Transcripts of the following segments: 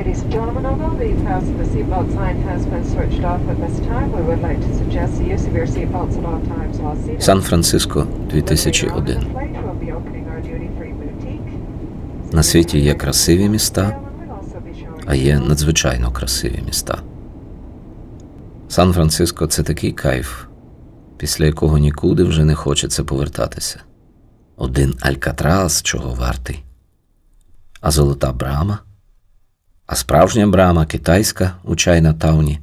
Ladies and gentlemen, although the fasten the seatbelt sign has been switched off at this time, we would like to suggest the use of your seatbelts at all times while seated. Сан-Франциско 2001. We'll be opening our duty-free boutique. На світі є красиві міста, а є надзвичайно красиві міста. Сан-Франциско це такий кайф, після якого нікуди вже не хочеться повертатися. Один Алькатрас чого вартий, а золота брама, а справжня брама китайська у Чайна-тауні.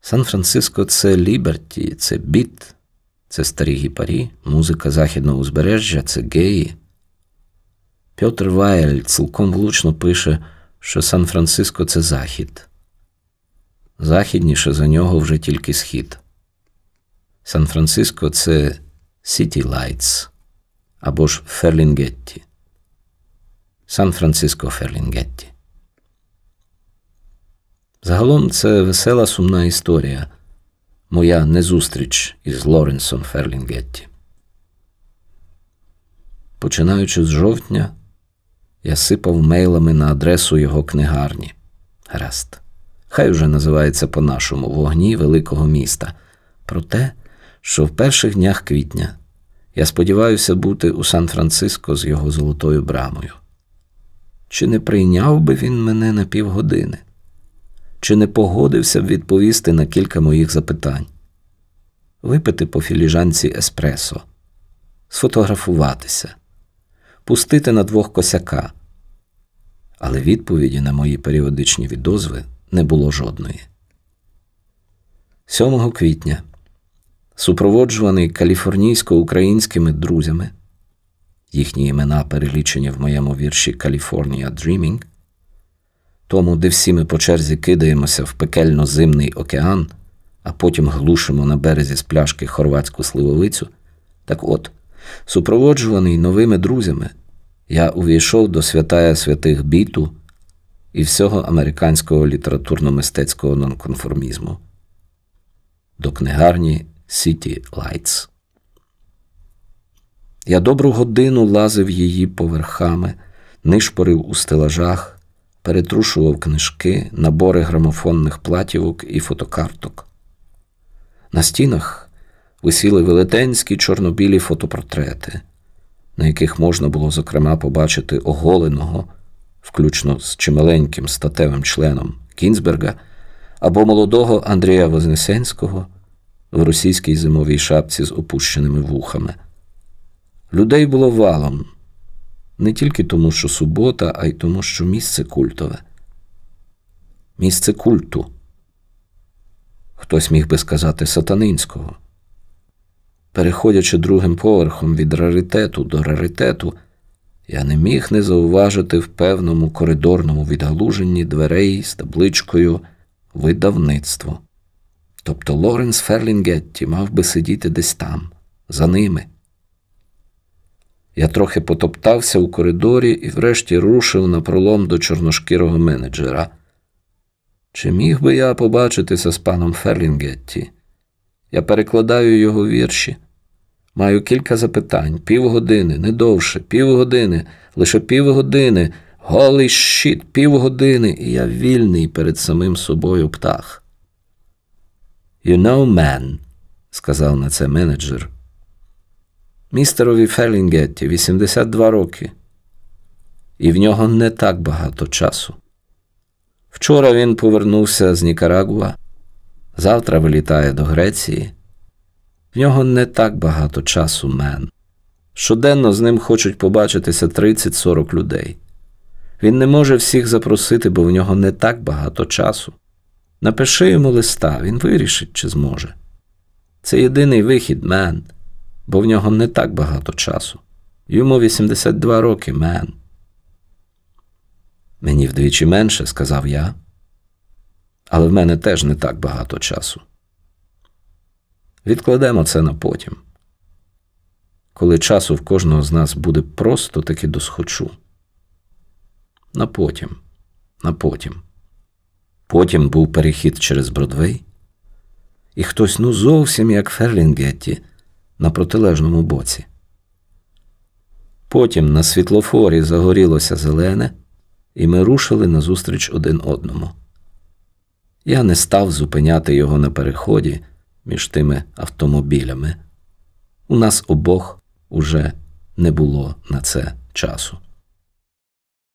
Сан-Франциско це Ліберті, це біт, це старі гіпарі, музика західного узбережжя, це геї. Пьотр Вайль цілком влучно пише, що Сан-Франциско це захід. Західніше за нього вже тільки схід. Сан-Франциско це City Lights або ж Ферлінгетті. Сан-Франциско Ферлінгетті. Загалом це весела сумна історія. Моя незустріч із Лоренсом Ферлінгетті. Починаючи з жовтня, я сипав мейлами на адресу його книгарні. Гаразд. Хай уже називається по-нашому вогні великого міста. Про те, що в перших днях квітня я сподіваюся бути у Сан-Франциско з його золотою брамою. Чи не прийняв би він мене на півгодини? Чи не погодився б відповісти на кілька моїх запитань? Випити по філіжанці еспресо, сфотографуватися, пустити на двох косяка. Але відповіді на мої періодичні відозви не було жодної. 7 квітня, супроводжуваний каліфорнійсько-українськими друзями, їхні імена перелічені в моєму вірші California Dreaming, тому, де всі ми по черзі кидаємося в пекельно зимний океан, а потім глушимо на березі з пляшки хорватську сливовицю. Так от, супроводжуваний новими друзями, я увійшов до святая святих біту і всього американського літературно-мистецького нонконформізму, до книгарні City Lights. Я добру годину лазив її поверхами, нишпорив у стелажах, перетрушував книжки, набори грамофонних платівок і фотокарток. На стінах висіли велетенські чорнобілі фотопортрети, на яких можна було, зокрема, побачити оголеного, включно з чималеньким статевим членом Кінзберга або молодого Андрія Вознесенського в російській зимовій шапці з опущеними вухами. Людей було валом, не тільки тому, що субота, а й тому, що місце культове. Місце культу. Хтось міг би сказати сатанинського. Переходячи другим поверхом від раритету до раритету, я не міг не зауважити в певному коридорному відгалуженні дверей з табличкою видавництво. Тобто Лоренс Ферлінгетті мав би сидіти десь там, за ними. Я трохи потоптався у коридорі і врешті рушив на пролом до чорношкірого менеджера. Чи міг би я побачитися з паном Ферлінгетті? Я перекладаю його вірші. Маю кілька запитань, півгодини, не довше, півгодини, лише півгодини, голий щит, півгодини, і я вільний перед самим собою птах. You know, man, сказав на це менеджер. Містерові Ферлінгетті 82 роки, і в нього не так багато часу. Вчора він повернувся з Нікарагуа, завтра вилітає до Греції. В нього не так багато часу, мен. Щоденно з ним хочуть побачитися 30-40 людей. Він не може всіх запросити, бо в нього не так багато часу. Напиши йому листа, він вирішить, чи зможе. Це єдиний вихід, мен, бо в нього не так багато часу. Йому 82 роки, мен. Мені вдвічі менше, сказав я. Але в мене теж не так багато часу. Відкладемо це на потім. Коли часу в кожного з нас буде просто таки досхочу. На потім, на потім. Потім був перехід через Бродвей, і хтось ну зовсім як Ферлінгетті на протилежному боці. Потім на світлофорі загорілося зелене, і ми рушили назустріч один одному. Я не став зупиняти його на переході між тими автомобілями. У нас обох уже не було на це часу.